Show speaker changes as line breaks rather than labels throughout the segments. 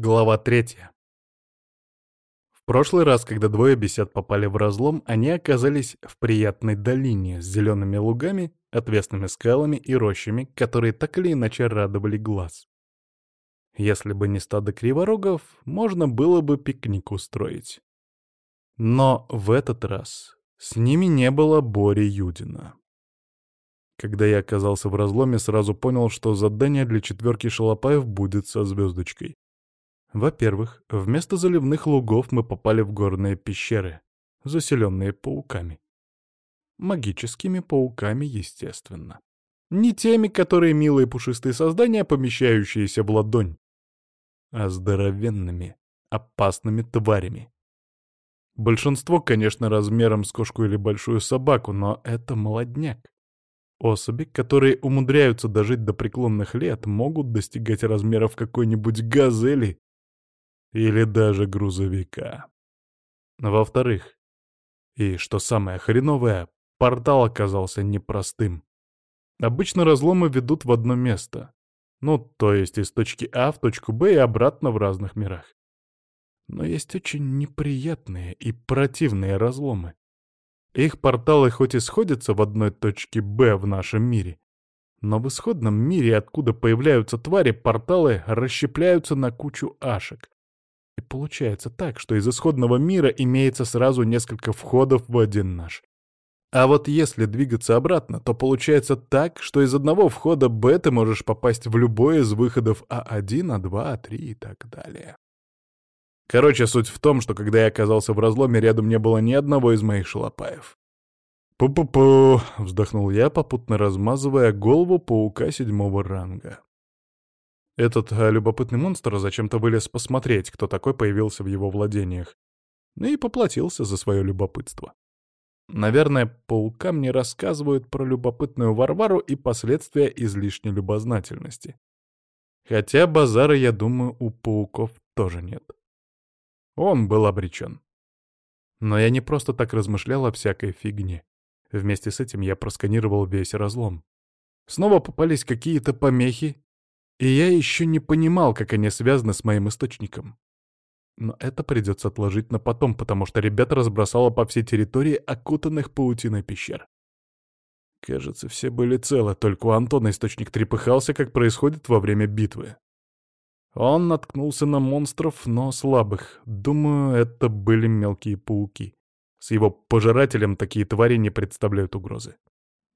Глава третья. В прошлый раз, когда двое бесед попали в разлом, они оказались в приятной долине с зелеными лугами, отвесными скалами и рощами, которые так или иначе радовали глаз. Если бы не стадо криворогов, можно было бы пикник устроить. Но в этот раз с ними не было Бори Юдина. Когда я оказался в разломе, сразу понял, что задание для четверки шалопаев будет со звездочкой. Во-первых, вместо заливных лугов мы попали в горные пещеры, заселенные пауками. Магическими пауками, естественно. Не теми, которые милые пушистые создания, помещающиеся в ладонь, а здоровенными, опасными тварями. Большинство, конечно, размером с кошку или большую собаку, но это молодняк. Особи, которые умудряются дожить до преклонных лет, могут достигать размеров какой-нибудь газели или даже грузовика. Во-вторых, и что самое хреновое, портал оказался непростым. Обычно разломы ведут в одно место. Ну, то есть из точки А в точку Б и обратно в разных мирах. Но есть очень неприятные и противные разломы. Их порталы хоть и сходятся в одной точке Б в нашем мире, но в исходном мире, откуда появляются твари, порталы расщепляются на кучу ашек, и получается так, что из исходного мира имеется сразу несколько входов в один наш. А вот если двигаться обратно, то получается так, что из одного входа Б ты можешь попасть в любой из выходов А1, А2, А3 и так далее. Короче, суть в том, что когда я оказался в разломе, рядом не было ни одного из моих шалопаев. «Пу-пу-пу!» — вздохнул я, попутно размазывая голову паука седьмого ранга. Этот а, любопытный монстр зачем-то вылез посмотреть, кто такой появился в его владениях. И поплатился за свое любопытство. Наверное, паука мне рассказывают про любопытную Варвару и последствия излишней любознательности. Хотя базара, я думаю, у пауков тоже нет. Он был обречен. Но я не просто так размышлял о всякой фигне. Вместе с этим я просканировал весь разлом. Снова попались какие-то помехи, и я еще не понимал, как они связаны с моим источником. Но это придется отложить на потом, потому что ребята разбросало по всей территории окутанных паутиной пещер. Кажется, все были целы, только у Антона источник трепыхался, как происходит во время битвы. Он наткнулся на монстров, но слабых. Думаю, это были мелкие пауки. С его пожирателем такие твари не представляют угрозы.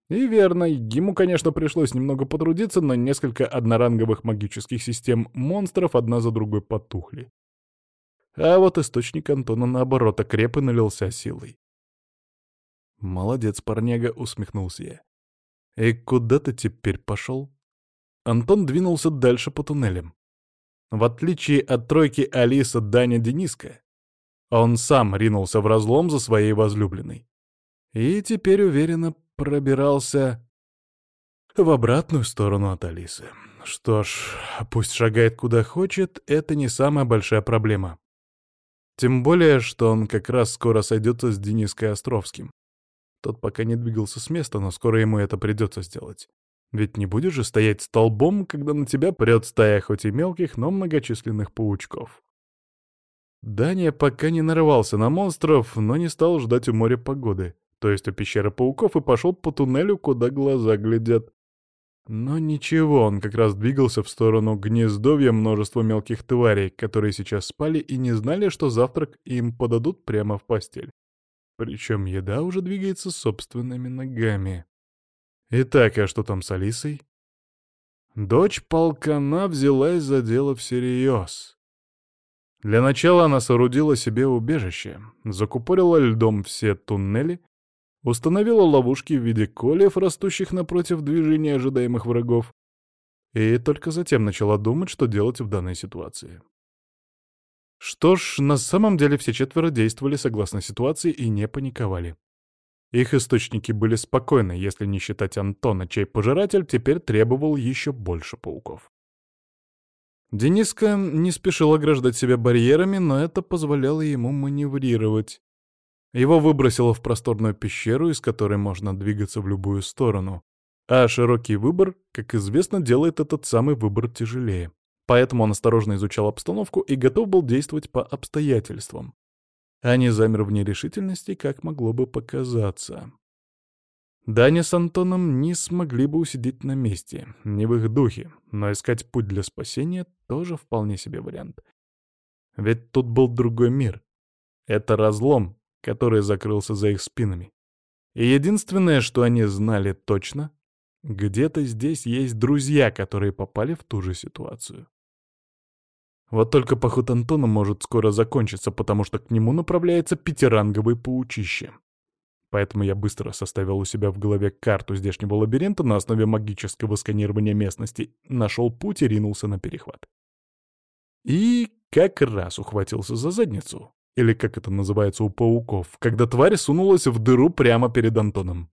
И верно, ему, конечно, пришлось немного потрудиться, но несколько одноранговых магических систем монстров одна за другой потухли. А вот источник Антона, наоборот, окреп и налился силой. «Молодец, парняга», — усмехнулся я. «И куда ты теперь пошел?» Антон двинулся дальше по туннелям. В отличие от тройки Алиса, Даня, Дениска, он сам ринулся в разлом за своей возлюбленной. И теперь уверенно пробирался в обратную сторону от Алисы. Что ж, пусть шагает куда хочет, это не самая большая проблема. Тем более, что он как раз скоро сойдется с Дениской Островским. Тот пока не двигался с места, но скоро ему это придется сделать. Ведь не будешь же стоять столбом, когда на тебя прет стая хоть и мелких, но многочисленных паучков. Даня пока не нарывался на монстров, но не стал ждать у моря погоды то есть у пещеры пауков, и пошел по туннелю, куда глаза глядят. Но ничего, он как раз двигался в сторону гнездовья множества мелких тварей, которые сейчас спали и не знали, что завтрак им подадут прямо в постель. Причем еда уже двигается собственными ногами. Итак, а что там с Алисой? Дочь полкана взялась за дело всерьез. Для начала она соорудила себе убежище, закупорила льдом все туннели установила ловушки в виде колев, растущих напротив движения ожидаемых врагов, и только затем начала думать, что делать в данной ситуации. Что ж, на самом деле все четверо действовали согласно ситуации и не паниковали. Их источники были спокойны, если не считать Антона, чей пожиратель теперь требовал еще больше пауков. Дениска не спешил ограждать себя барьерами, но это позволяло ему маневрировать. Его выбросило в просторную пещеру, из которой можно двигаться в любую сторону. А широкий выбор, как известно, делает этот самый выбор тяжелее. Поэтому он осторожно изучал обстановку и готов был действовать по обстоятельствам. А не замер в нерешительности, как могло бы показаться. Даня с Антоном не смогли бы усидеть на месте, не в их духе, но искать путь для спасения тоже вполне себе вариант. Ведь тут был другой мир. Это разлом, который закрылся за их спинами. И единственное, что они знали точно, где-то здесь есть друзья, которые попали в ту же ситуацию. Вот только поход Антона может скоро закончиться, потому что к нему направляется пятиранговый паучище. Поэтому я быстро составил у себя в голове карту здешнего лабиринта на основе магического сканирования местности, нашел путь и ринулся на перехват. И как раз ухватился за задницу, или как это называется у пауков, когда тварь сунулась в дыру прямо перед Антоном.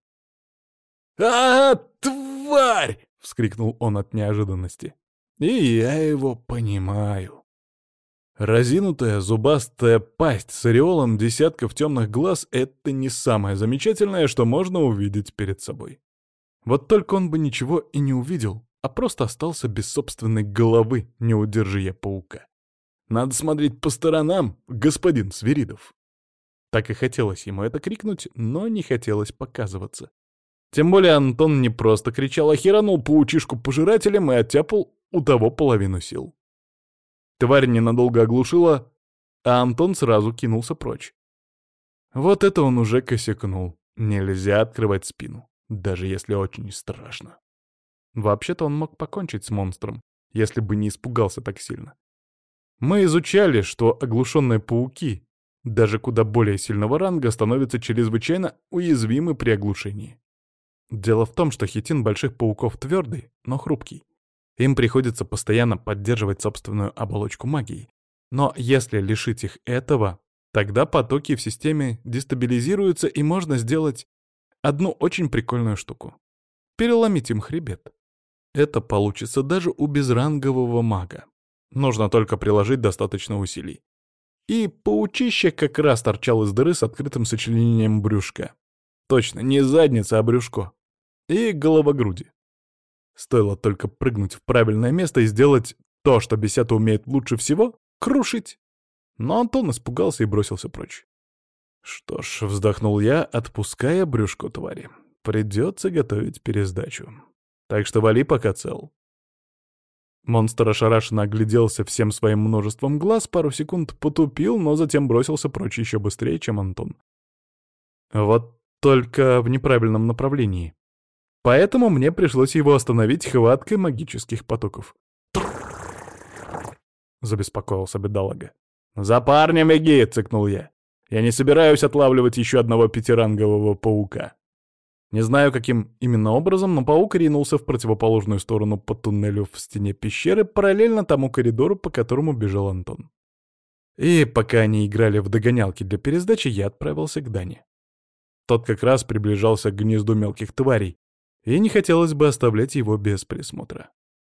а, тварь!» — вскрикнул он от неожиданности.
И я его понимаю. Разинутая зубастая пасть с ореолом десятков темных глаз — это не самое замечательное, что можно увидеть перед собой. Вот только он бы ничего и не увидел, а просто остался без собственной головы, не удержи я паука. Надо смотреть по сторонам, господин Свиридов. Так и хотелось ему это крикнуть, но не хотелось показываться. Тем более Антон не просто кричал, а херанул паучишку пожирателем и оттяпал у того половину сил. Тварь ненадолго оглушила, а Антон сразу кинулся прочь. Вот это он уже косякнул. Нельзя открывать спину, даже если очень страшно. Вообще-то он мог покончить с монстром, если бы не испугался так сильно. Мы изучали, что оглушенные пауки, даже куда более сильного ранга, становятся чрезвычайно уязвимы при оглушении. Дело в том, что хитин больших пауков твердый, но хрупкий. Им приходится постоянно поддерживать собственную оболочку магии. Но если лишить их этого, тогда потоки в системе дестабилизируются и можно сделать одну очень прикольную штуку. Переломить им хребет. Это получится даже у безрангового мага. Нужно только приложить достаточно усилий. И паучище как раз торчал из дыры с открытым сочленением брюшка. Точно, не задница, а брюшко. И голова груди. Стоило только прыгнуть в правильное место и сделать то, что бесята умеет лучше всего — крушить. Но Антон испугался и бросился прочь. Что ж, вздохнул я, отпуская брюшко твари. Придется готовить пересдачу. Так что вали пока цел. Монстр ошарашенно огляделся всем своим множеством глаз, пару секунд потупил, но затем бросился прочь еще быстрее, чем Антон. Вот только в неправильном направлении. Поэтому мне пришлось его остановить хваткой магических потоков. Забеспокоился бедолага. «За парнем беги!» — цыкнул я. «Я не собираюсь отлавливать еще одного пятирангового паука». Не знаю, каким именно образом, но паук ринулся в противоположную сторону по туннелю в стене пещеры, параллельно тому коридору, по которому бежал Антон. И пока они играли в догонялки для пересдачи, я отправился к Дане. Тот как раз приближался к гнезду мелких тварей, и не хотелось бы оставлять его без присмотра.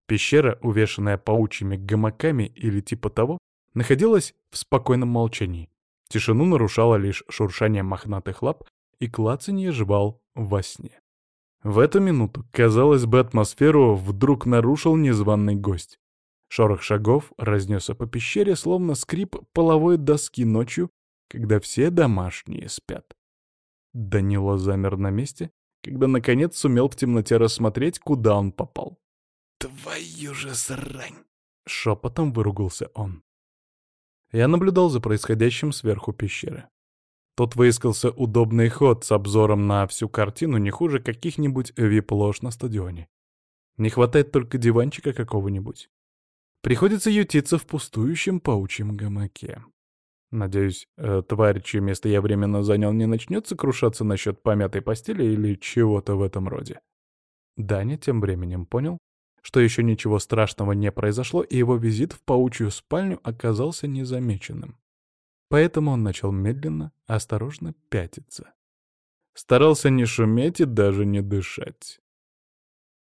Пещера, увешанная паучьими гамаками или типа того, находилась в спокойном молчании. Тишину нарушало лишь шуршание мохнатых лап и клацанье жвал во сне. В эту минуту, казалось бы, атмосферу вдруг нарушил незваный гость. Шорох шагов разнесся по пещере, словно скрип половой доски ночью, когда все домашние спят. Данила замер на месте, когда наконец сумел в темноте рассмотреть, куда он попал.
«Твою же срань!»
— шепотом выругался он. Я наблюдал за происходящим сверху пещеры. Тут выискался удобный ход с обзором на всю картину не хуже каких-нибудь вип-лож на стадионе. Не хватает только диванчика какого-нибудь. Приходится ютиться в пустующем паучьем гамаке. Надеюсь, э, тварь, чье место я временно занял, не начнет сокрушаться насчет помятой постели или чего-то в этом роде. Даня тем временем понял, что еще ничего страшного не произошло, и его визит в паучью спальню оказался незамеченным. Поэтому он начал медленно, осторожно пятиться. Старался не шуметь и даже не дышать.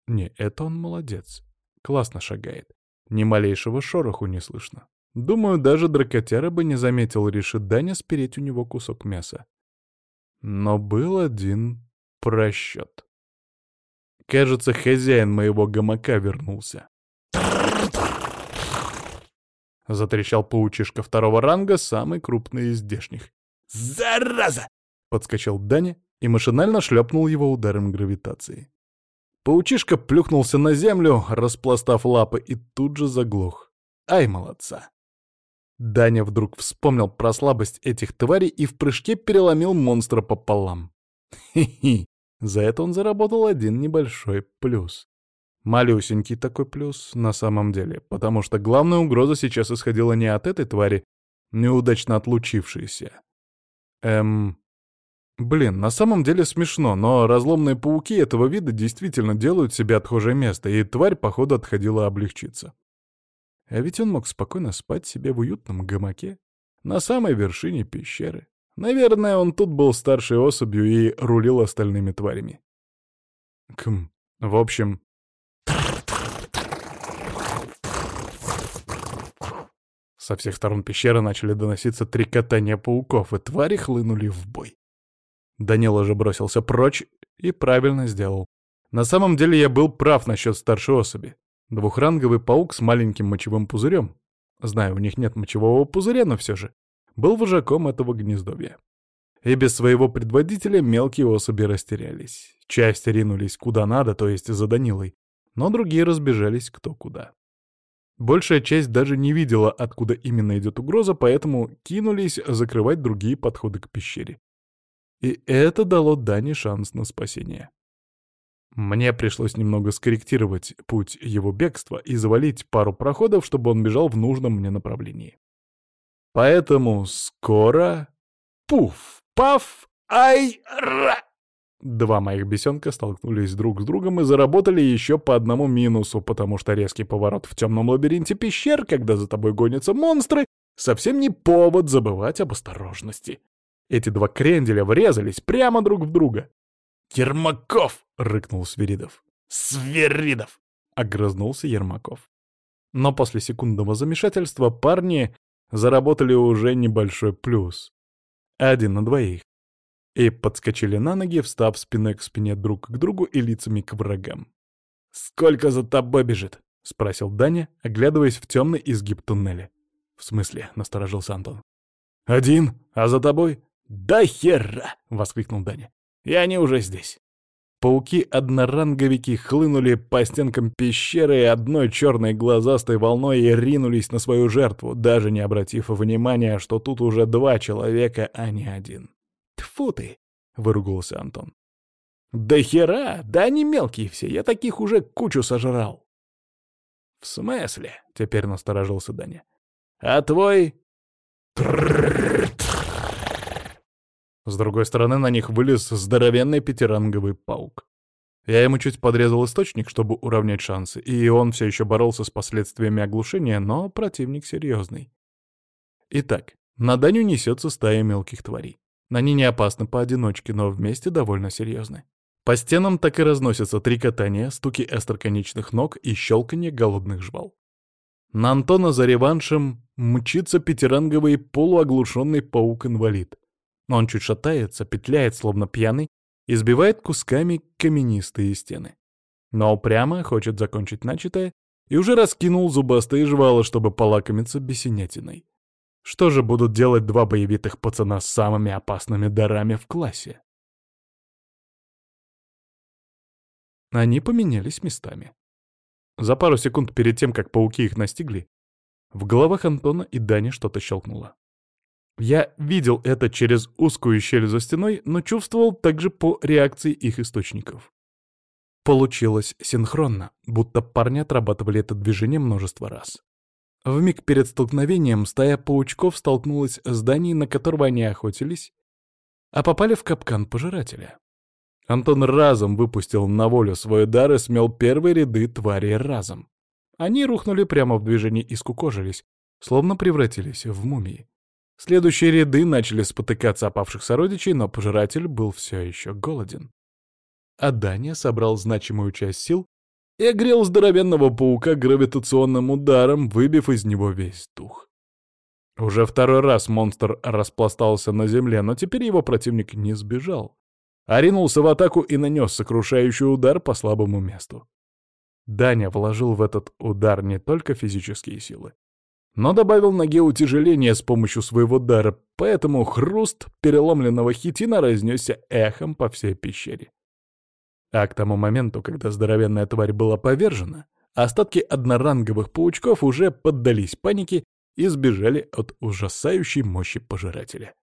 Не, это он молодец. Классно шагает. Ни малейшего шороху не слышно. Думаю, даже дракотяра бы не заметил, решит Даня спереть у него кусок мяса. Но был один просчет. Кажется, хозяин моего гамака вернулся. — затрещал паучишка второго ранга, самый крупный из здешних.
«Зараза!»
— подскочил Даня и машинально шлепнул его ударом гравитации. Паучишка плюхнулся на землю, распластав лапы, и тут же заглох. Ай, молодца! Даня вдруг вспомнил про слабость этих тварей и в прыжке переломил монстра пополам. Хи-хи! За это он заработал один небольшой плюс. Малюсенький такой плюс на самом деле, потому что главная угроза сейчас исходила не от этой твари, неудачно отлучившейся. Эм... Блин, на самом деле смешно, но разломные пауки этого вида действительно делают себе отхожее место, и тварь, походу, отходила облегчиться. А ведь он мог спокойно спать себе в уютном гамаке на самой вершине пещеры. Наверное, он тут был старшей особью и рулил остальными тварями. Км. В общем... Со всех сторон пещеры начали доноситься трекотания пауков, и твари хлынули в бой. Данила же бросился прочь и правильно сделал. На самом деле я был прав насчет старшей особи. Двухранговый паук с маленьким мочевым пузырем. Знаю, у них нет мочевого пузыря, но все же. Был вожаком этого гнездовья. И без своего предводителя мелкие особи растерялись. Часть ринулись куда надо, то есть за Данилой, но другие разбежались кто куда. Большая часть даже не видела, откуда именно идет угроза, поэтому кинулись закрывать другие подходы к пещере. И это дало Дане шанс на спасение. Мне пришлось немного скорректировать путь его бегства и завалить пару проходов, чтобы он бежал в нужном мне направлении. Поэтому скоро... Пуф! Паф! Ай-ра! Два моих бесенка столкнулись друг с другом и заработали еще по одному минусу, потому что резкий поворот в темном лабиринте пещер, когда за тобой гонятся монстры, совсем не повод забывать об осторожности. Эти два кренделя врезались прямо друг в друга.
«Ермаков!»
— рыкнул Свиридов.
«Сверидов!»
— огрызнулся Ермаков. Но после секундного замешательства парни заработали уже небольшой плюс. Один на двоих. И подскочили на ноги, встав спиной к спине друг к другу и лицами к врагам.
«Сколько за тобой бежит?»
— спросил Даня, оглядываясь в темный изгиб туннеля. «В смысле?» — насторожился Антон.
«Один, а за тобой?»
«Да хера!» — воскликнул Даня.
«И они уже здесь».
Пауки-одноранговики хлынули по стенкам пещеры одной черной глазастой волной и ринулись на свою жертву, даже не обратив внимания, что тут уже два человека, а не один.
«Тьфу ты!»
— выругался Антон.
«Да хера! Да они мелкие все, я таких уже кучу сожрал!»
«В смысле?» — теперь насторожился Даня.
«А твой...»
С другой стороны на них вылез здоровенный пятиранговый паук. Я ему чуть подрезал источник, чтобы уравнять шансы, и он все еще боролся с последствиями оглушения, но противник серьезный. Итак, на Даню несется стая мелких тварей. Они не опасны поодиночке, но вместе довольно серьезны. По стенам так и разносятся три катания, стуки остроконечных ног и щелканье голодных жвал. На Антона за реваншем мчится пятиранговый полуоглушенный паук-инвалид. Он чуть шатается, петляет, словно пьяный, и сбивает кусками каменистые стены. Но упрямо хочет закончить начатое и уже раскинул зубастые жвала, чтобы полакомиться бесенятиной. Что же будут делать два боевитых пацана с самыми опасными дарами в классе? Они поменялись местами. За пару секунд перед тем, как пауки их настигли, в головах Антона и Дани что-то щелкнуло. Я видел это через узкую щель за стеной, но чувствовал также по реакции их источников. Получилось синхронно, будто парни отрабатывали это движение множество раз. В миг перед столкновением стая паучков столкнулась с зданием, на которого они охотились, а попали в капкан пожирателя. Антон разом выпустил на волю свой дар и смел первые ряды твари разом. Они рухнули прямо в движении и скукожились, словно превратились в мумии. Следующие ряды начали спотыкаться опавших сородичей, но пожиратель был все еще голоден. А Даня собрал значимую часть сил и огрел здоровенного паука гравитационным ударом, выбив из него весь дух. Уже второй раз монстр распластался на земле, но теперь его противник не сбежал, а ринулся в атаку и нанес сокрушающий удар по слабому месту. Даня вложил в этот удар не только физические силы,
но добавил ноге утяжеление с помощью своего дара, поэтому хруст переломленного хитина разнесся эхом по всей пещере. А к тому моменту, когда здоровенная тварь была повержена, остатки одноранговых паучков уже поддались панике и сбежали от ужасающей мощи пожирателя.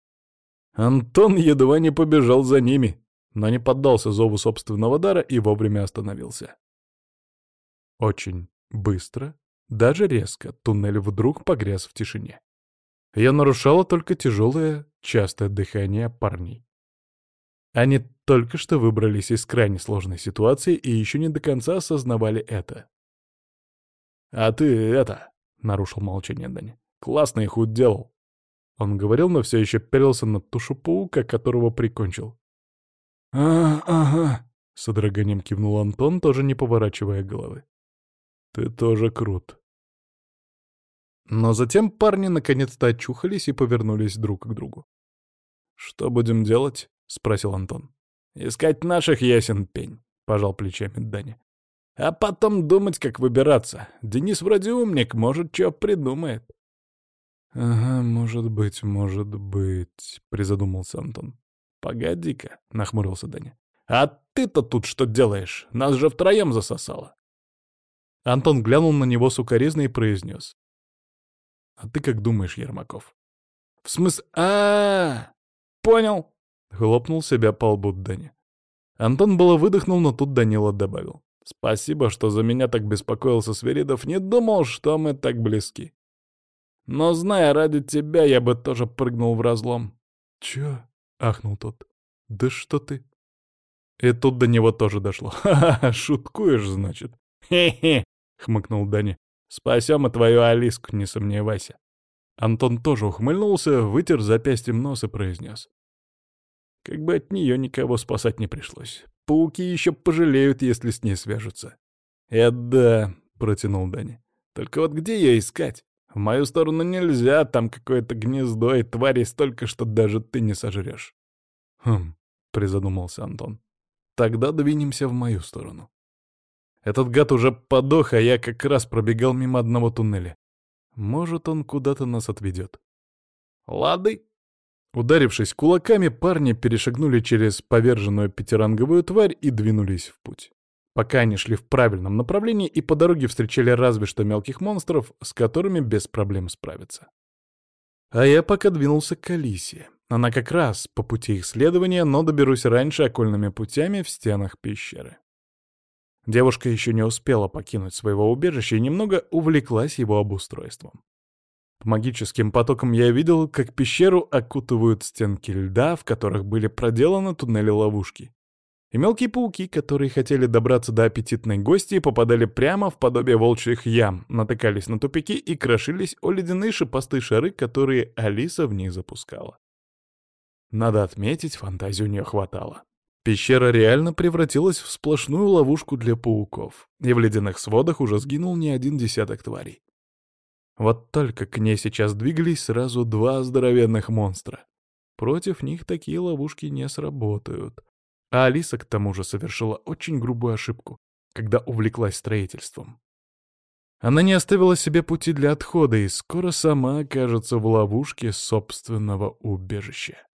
Антон едва не побежал за ними, но не поддался зову собственного дара и вовремя остановился. Очень быстро, даже резко, туннель вдруг погряз в тишине. Я нарушало только тяжелое, частое дыхание парней. Они только что выбрались из крайне сложной ситуации и еще не до конца осознавали это. «А ты это...» — нарушил молчание Дани. «Классно их уделал». Он говорил, но все еще пялился на тушу паука, которого прикончил. «А, ага», — с содроганием кивнул Антон, тоже не поворачивая головы. «Ты тоже крут». Но затем парни наконец-то очухались и повернулись друг к другу. «Что будем делать?» — спросил Антон. «Искать наших ясен пень», — пожал плечами Дани. «А потом думать, как выбираться. Денис вроде умник, может, что придумает». «Ага, может быть, может быть», — призадумался Антон. «Погоди-ка», — нахмурился Даня. «А ты-то тут что делаешь? Нас же втроем засосало». Антон глянул на него сукоризно и произнес. «А ты как думаешь, Ермаков?» «В смысле... а, -а, -а Понял!» — хлопнул себя по лбу Даня. Антон было выдохнул, но тут Данила добавил. «Спасибо, что за меня так беспокоился Сверидов. Не думал, что мы так близки. Но, зная ради тебя, я бы тоже прыгнул в разлом». «Чё?» — ахнул тот. «Да что ты?» И тут до него тоже дошло. «Ха-ха, шуткуешь, значит?» «Хе-хе!» — хмыкнул Даня. «Спасем и твою Алиску, не сомневайся». Антон тоже ухмыльнулся, вытер запястьем нос и произнес. Как бы от нее никого спасать не пришлось. Пауки еще пожалеют, если с ней свяжутся. «Это да», — протянул Даня. «Только вот где ее искать?» В мою сторону нельзя, там какое-то гнездо, и твари столько, что даже ты не сожрешь. Хм, призадумался Антон. Тогда двинемся в мою сторону. Этот гад уже подох, а я как раз пробегал мимо одного туннеля. Может, он куда-то нас отведет. Лады. Ударившись кулаками, парни перешагнули через поверженную пятиранговую тварь и двинулись в путь пока они шли в правильном направлении и по дороге встречали разве что мелких монстров, с которыми без проблем справиться. А я пока двинулся к Алисе. Она как раз по пути их следования, но доберусь раньше окольными путями в стенах пещеры. Девушка еще не успела покинуть своего убежища и немного увлеклась его обустройством. Магическим потокам я видел, как пещеру окутывают стенки льда, в которых были проделаны туннели-ловушки и мелкие пауки, которые хотели добраться до аппетитной гости, попадали прямо в подобие волчьих ям, натыкались на тупики и крошились о ледяные шипастые шары, которые Алиса в них запускала. Надо отметить, фантазии у нее хватало. Пещера реально превратилась в сплошную ловушку для пауков, и в ледяных сводах уже сгинул не один десяток тварей. Вот только к ней сейчас двигались сразу два здоровенных монстра. Против них такие ловушки не сработают. А Алиса к тому же совершила очень грубую ошибку, когда увлеклась строительством. Она не оставила себе пути для отхода и скоро сама окажется в ловушке собственного убежища.